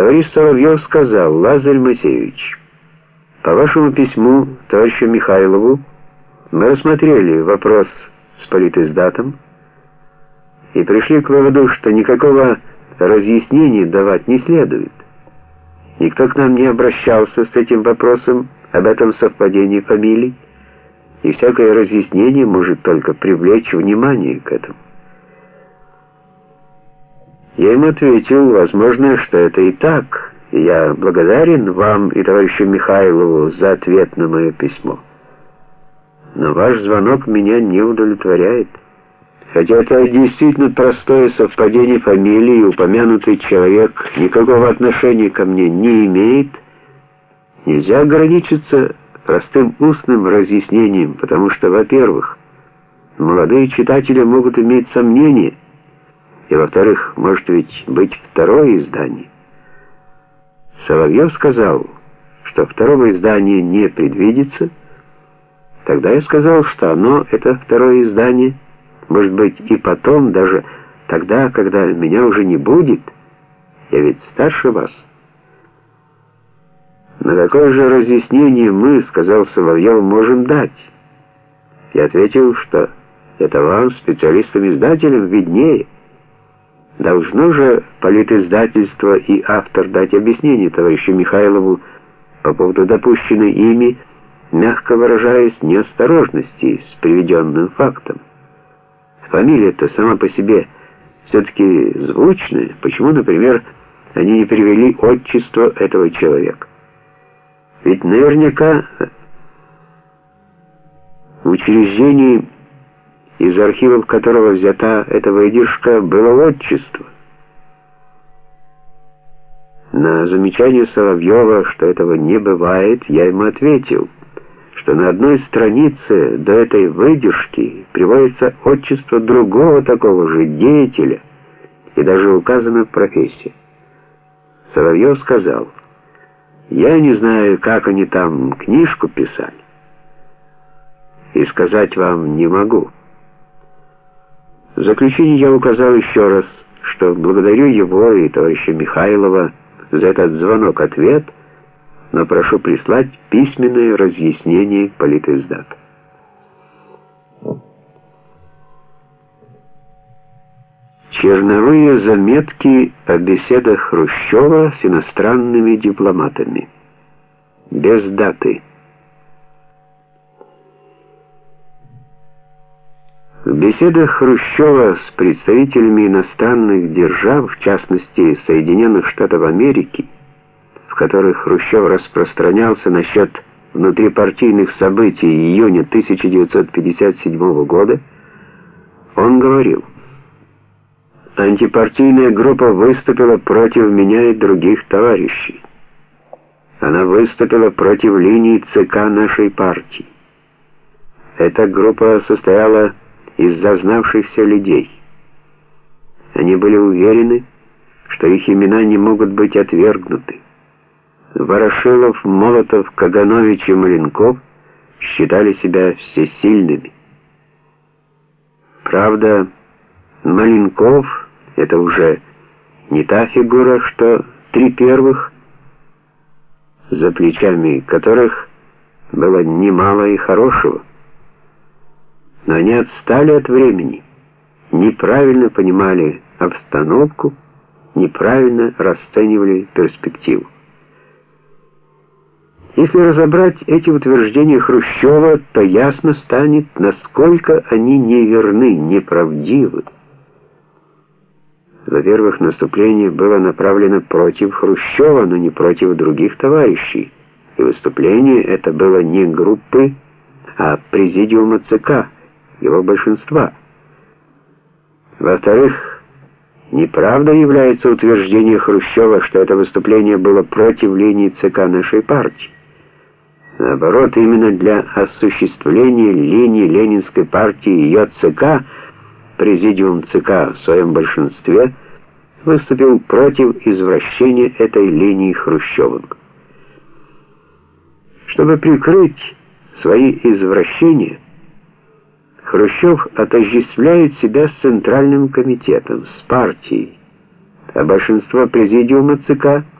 Товарищ Соловьев сказал, Лазарь Моисеевич, по вашему письму товарищу Михайлову мы рассмотрели вопрос с политиздатом и пришли к выводу, что никакого разъяснения давать не следует. Никто к нам не обращался с этим вопросом об этом совпадении фамилий, и всякое разъяснение может только привлечь внимание к этому. Я им ответил, возможно, что это и так, я благодарен вам и товарищу Михайлову за ответ на мое письмо. Но ваш звонок меня не удовлетворяет. Хотя это действительно простое совпадение фамилии, упомянутый человек никакого отношения ко мне не имеет, нельзя ограничиться простым устным разъяснением, потому что, во-первых, молодые читатели могут иметь сомнения, и, во-вторых, может ведь быть второе издание. Соловьев сказал, что второго издания не предвидится. Тогда я сказал, что оно, это второе издание, может быть и потом, даже тогда, когда меня уже не будет. Я ведь старше вас. На какое же разъяснение мы, сказал Соловьев, можем дать? Я ответил, что это вам, специалистам-издателям, виднее. Должно же политиздательство и автор дать объяснение товарищу Михайлову по поводу допущенной ими, мягко выражаясь, неосторожности с приведенным фактом. Фамилия-то сама по себе все-таки звучная. Почему, например, они не перевели отчество этого человека? Ведь наверняка в учреждении из архивов которого взята эта выдержка, было отчество. На замечание Соловьева, что этого не бывает, я ему ответил, что на одной странице до этой выдержки приводится отчество другого такого же деятеля, и даже указана профессия. Соловьев сказал, «Я не знаю, как они там книжку писали, и сказать вам не могу». В заключение я указал еще раз, что благодарю его и товарища Михайлова за этот звонок-ответ, но прошу прислать письменное разъяснение политиздата. Черновые заметки о беседах Хрущева с иностранными дипломатами. Без даты. В беседах Хрущева с представителями иностранных держав, в частности Соединенных Штатов Америки, в которых Хрущев распространялся насчет внутрипартийных событий июня 1957 года, он говорил, «Антипартийная группа выступила против меня и других товарищей. Она выступила против линии ЦК нашей партии. Эта группа состояла из зазнавшихся людей. Они были уверены, что их имена не могут быть отвергнуты. Ворошилов, Молотов, Каганович и Маленков считали себя всесильными. Правда, Маленков — это уже не та фигура, что три первых, за плечами которых было немало и хорошего но они отстали от времени, неправильно понимали обстановку, неправильно расценивали перспективу. Если разобрать эти утверждения Хрущева, то ясно станет, насколько они неверны, неправдивы. Во-первых, наступление было направлено против Хрущева, но не против других товарищей. И выступление это было не группы, а президиума ЦК его большинства. Во-вторых, неправда является утверждение Хрущева, что это выступление было против линии ЦК нашей партии. Наоборот, именно для осуществления линии Ленинской партии и ее ЦК, президиум ЦК в своем большинстве, выступил против извращения этой линии Хрущевым. Чтобы прикрыть свои извращения, Хрущев отождествляет себя с Центральным комитетом, с партией, а большинство президиума ЦК –